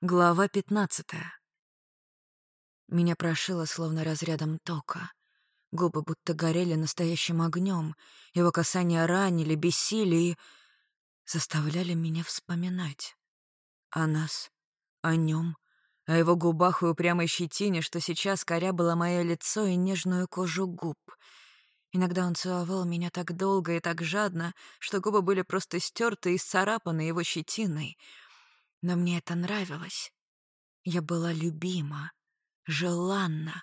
Глава пятнадцатая. Меня прошило словно разрядом тока. Губы будто горели настоящим огнем, его касания ранили, бесили и заставляли меня вспоминать. О нас, о нем, о его губах и упрямой щетине, что сейчас корябало мое лицо и нежную кожу губ. Иногда он целовал меня так долго и так жадно, что губы были просто стерты и сцарапаны его щетиной — но мне это нравилось. Я была любима, желанна.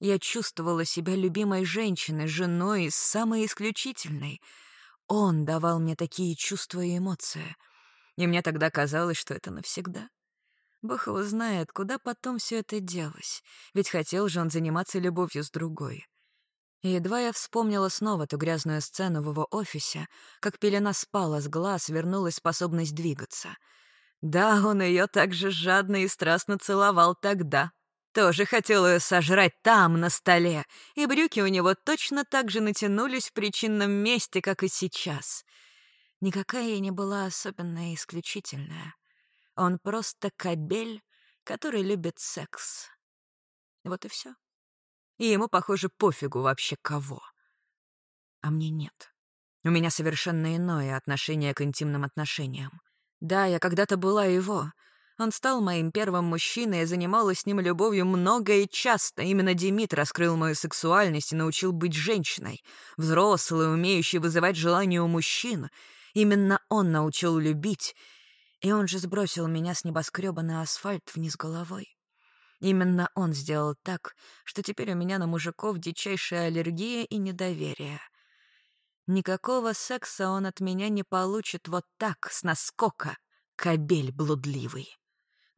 Я чувствовала себя любимой женщиной, женой, самой исключительной. Он давал мне такие чувства и эмоции. И мне тогда казалось, что это навсегда. Бог его знает, куда потом все это делось, ведь хотел же он заниматься любовью с другой. И едва я вспомнила снова ту грязную сцену в его офисе, как пелена спала с глаз, вернулась способность двигаться — да, он ее так же жадно и страстно целовал тогда. Тоже хотел ее сожрать там, на столе, и брюки у него точно так же натянулись в причинном месте, как и сейчас. Никакая я не была особенная и исключительная. Он просто кобель, который любит секс. Вот и все. И ему, похоже, пофигу вообще кого. А мне нет. У меня совершенно иное отношение к интимным отношениям. Да, я когда-то была его. Он стал моим первым мужчиной и занималась с ним любовью много и часто. Именно Демид раскрыл мою сексуальность и научил быть женщиной, взрослой, умеющей вызывать желание у мужчин. Именно он научил любить, и он же сбросил меня с небоскреба на асфальт вниз головой. Именно он сделал так, что теперь у меня на мужиков дичайшая аллергия и недоверие. Никакого секса он от меня не получит вот так, с наскока, кобель блудливый.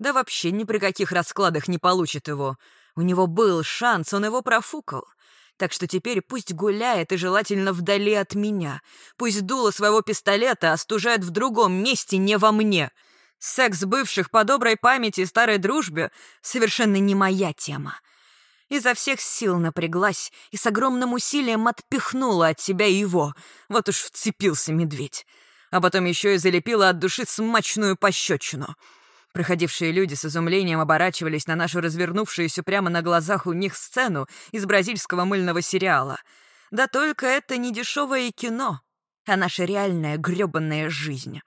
Да вообще ни при каких раскладах не получит его. У него был шанс, он его профукал. Так что теперь пусть гуляет и желательно вдали от меня. Пусть дуло своего пистолета остужает в другом месте, не во мне. Секс бывших по доброй памяти и старой дружбе совершенно не моя тема изо всех сил напряглась и с огромным усилием отпихнула от себя его. Вот уж вцепился медведь. А потом еще и залепила от души смачную пощечину. Проходившие люди с изумлением оборачивались на нашу развернувшуюся прямо на глазах у них сцену из бразильского мыльного сериала. Да только это не дешевое кино, а наша реальная грёбаная жизнь.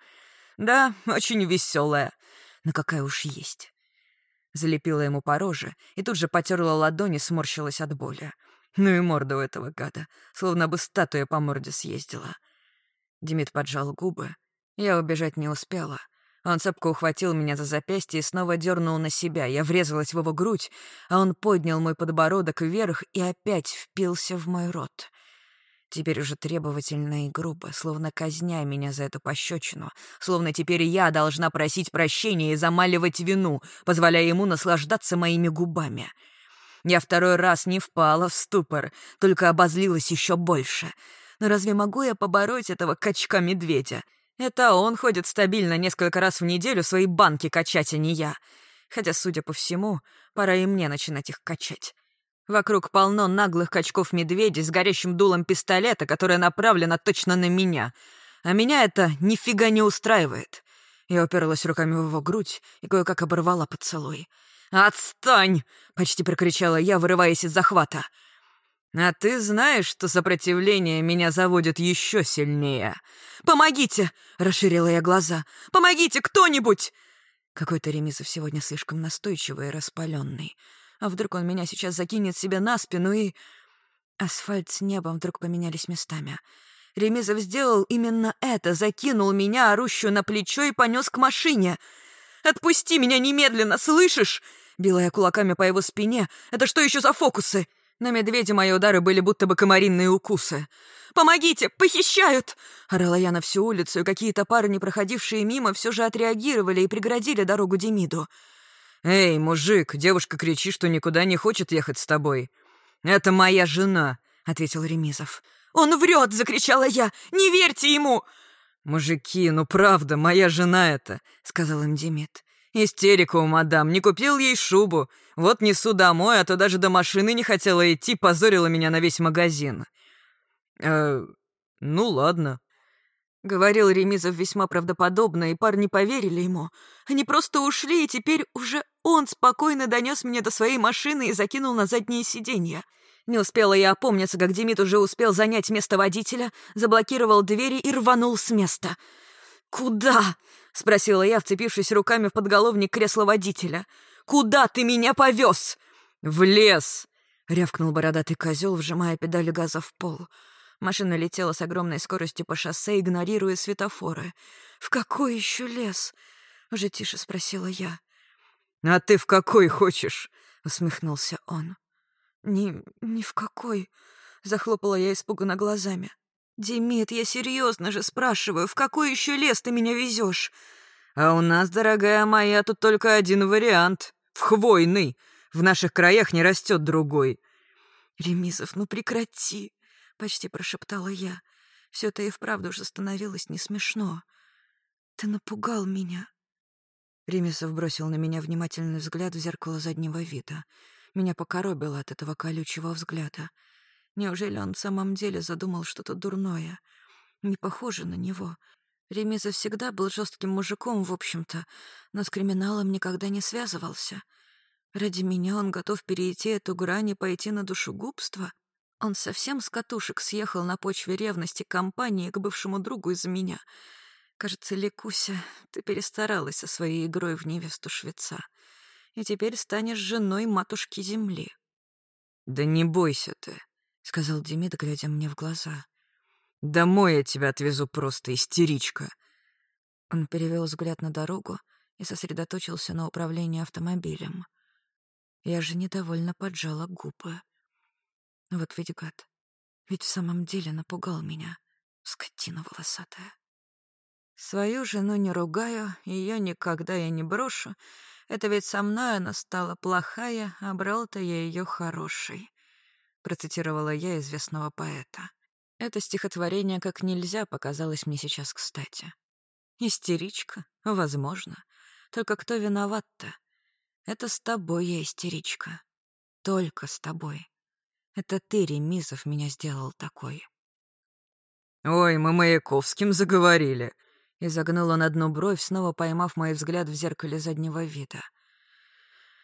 Да, очень веселая, но какая уж есть. Залепила ему по роже и тут же потерла ладони, сморщилась от боли. Ну и морда у этого гада, словно бы статуя по морде съездила. Демид поджал губы. Я убежать не успела. Он цепко ухватил меня за запястье и снова дернул на себя. Я врезалась в его грудь, а он поднял мой подбородок вверх и опять впился в мой рот. Теперь уже требовательно и грубо, словно казня меня за эту пощечину, словно теперь я должна просить прощения и замаливать вину, позволяя ему наслаждаться моими губами. Я второй раз не впала в ступор, только обозлилась еще больше. Но разве могу я побороть этого качка-медведя? Это он ходит стабильно несколько раз в неделю свои банки качать, а не я. Хотя, судя по всему, пора и мне начинать их качать. Вокруг полно наглых качков-медведей с горящим дулом пистолета, которое направлено точно на меня. А меня это нифига не устраивает. Я уперлась руками в его грудь и кое-как оборвала поцелуй. «Отстань!» — почти прокричала я, вырываясь из захвата. «А ты знаешь, что сопротивление меня заводит еще сильнее?» «Помогите!» — расширила я глаза. «Помогите, кто-нибудь!» Какой-то Ремизов сегодня слишком настойчивый и распаленный. А вдруг он меня сейчас закинет себе на спину и... Асфальт с небом вдруг поменялись местами. Ремизов сделал именно это, закинул меня, орущую на плечо, и понес к машине. «Отпусти меня немедленно, слышишь?» Била я кулаками по его спине. «Это что еще за фокусы?» На медведе мои удары были будто бы комаринные укусы. «Помогите! Похищают!» Орала я на всю улицу, и какие-то парни, проходившие мимо, все же отреагировали и преградили дорогу Демиду. «Эй, мужик, девушка кричит, что никуда не хочет ехать с тобой». «Это моя жена», — ответил Ремизов. «Он врет!» — закричала я. «Не верьте ему!» «Мужики, ну правда, моя жена это», — сказал им Демид. «Истерика у мадам, не купил ей шубу. Вот несу домой, а то даже до машины не хотела идти, позорила меня на весь магазин». «Э, ну ладно». Говорил Ремизов весьма правдоподобно, и парни поверили ему. Они просто ушли, и теперь уже он спокойно донес меня до своей машины и закинул на заднее сиденье. Не успела я опомниться, как Демид уже успел занять место водителя, заблокировал двери и рванул с места. «Куда?» — спросила я, вцепившись руками в подголовник кресла водителя. «Куда ты меня повез?» «В лес!» — рявкнул бородатый козел, вжимая педали газа в пол. Машина летела с огромной скоростью по шоссе, игнорируя светофоры. «В какой еще лес?» — уже тише спросила я. «А ты в какой хочешь?» — усмехнулся он. «Ни... ни в какой...» — захлопала я испуганно глазами. «Демид, я серьезно же спрашиваю, в какой еще лес ты меня везешь? «А у нас, дорогая моя, тут только один вариант. В хвойный. В наших краях не растет другой». «Ремизов, ну прекрати!» — почти прошептала я. Все это и вправду уже становилось не смешно. «Ты напугал меня». Ремесов бросил на меня внимательный взгляд в зеркало заднего вида. Меня покоробило от этого колючего взгляда. Неужели он в самом деле задумал что-то дурное? Не похоже на него. Ремизов всегда был жестким мужиком, в общем-то, но с криминалом никогда не связывался. Ради меня он готов перейти эту грань и пойти на душегубство. Он совсем с катушек съехал на почве ревности компании к бывшему другу из-за меня. Кажется, Ликуся, ты перестаралась со своей игрой в невесту швеца. И теперь станешь женой матушки земли. «Да не бойся ты», — сказал Демид, глядя мне в глаза. «Домой я тебя отвезу просто, истеричка». Он перевел взгляд на дорогу и сосредоточился на управлении автомобилем. Я же недовольно поджала губы. Вот ведь гад. Ведь в самом деле напугал меня. Скотина волосатая. Свою жену не ругаю, ее никогда я не брошу. Это ведь со мной она стала плохая, а брал-то я ее хорошей. Процитировала я известного поэта. Это стихотворение как нельзя показалось мне сейчас кстати. Истеричка? Возможно. Только кто виноват-то? Это с тобой я истеричка. Только с тобой. Это ты, Ремизов, меня сделал такой. «Ой, мы Маяковским заговорили», — изогнула на дно бровь, снова поймав мой взгляд в зеркале заднего вида.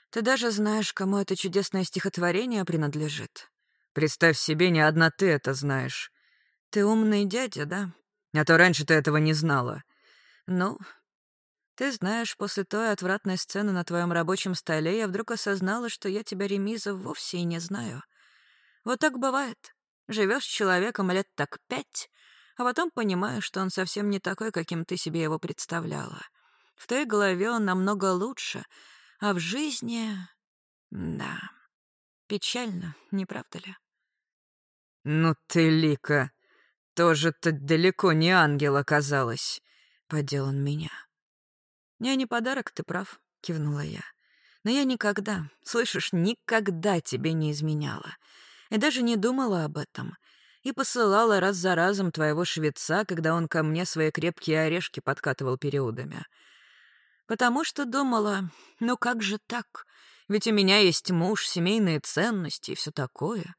«Ты даже знаешь, кому это чудесное стихотворение принадлежит?» «Представь себе, не одна ты это знаешь». «Ты умный дядя, да?» «А то раньше ты этого не знала». «Ну, ты знаешь, после той отвратной сцены на твоем рабочем столе я вдруг осознала, что я тебя, Ремизов, вовсе и не знаю. Вот так бывает. Живешь с человеком лет так пять, а потом понимаешь, что он совсем не такой, каким ты себе его представляла. В той голове он намного лучше, а в жизни... Да, печально, не правда ли? «Ну ты, Лика, тоже-то далеко не ангел оказалась», — подел он меня. «Я не подарок, ты прав», — кивнула я. «Но я никогда, слышишь, никогда тебе не изменяла и даже не думала об этом. И посылала раз за разом твоего швеца, когда он ко мне свои крепкие орешки подкатывал периодами. Потому что думала, ну как же так? Ведь у меня есть муж, семейные ценности и все такое.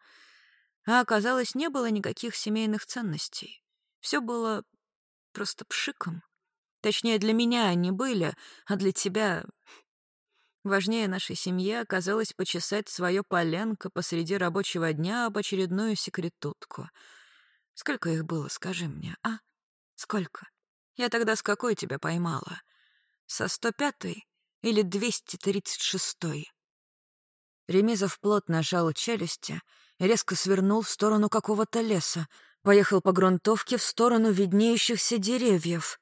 А оказалось, не было никаких семейных ценностей. Все было просто пшиком. Точнее, для меня они были, а для тебя Важнее нашей семье оказалось почесать свое поленко посреди рабочего дня об очередную секретутку. Сколько их было, скажи мне, а? Сколько? Я тогда с какой тебя поймала? Со 105-й или 236-й? Ремизов плотно сжал челюсти резко свернул в сторону какого-то леса, поехал по грунтовке в сторону виднеющихся деревьев.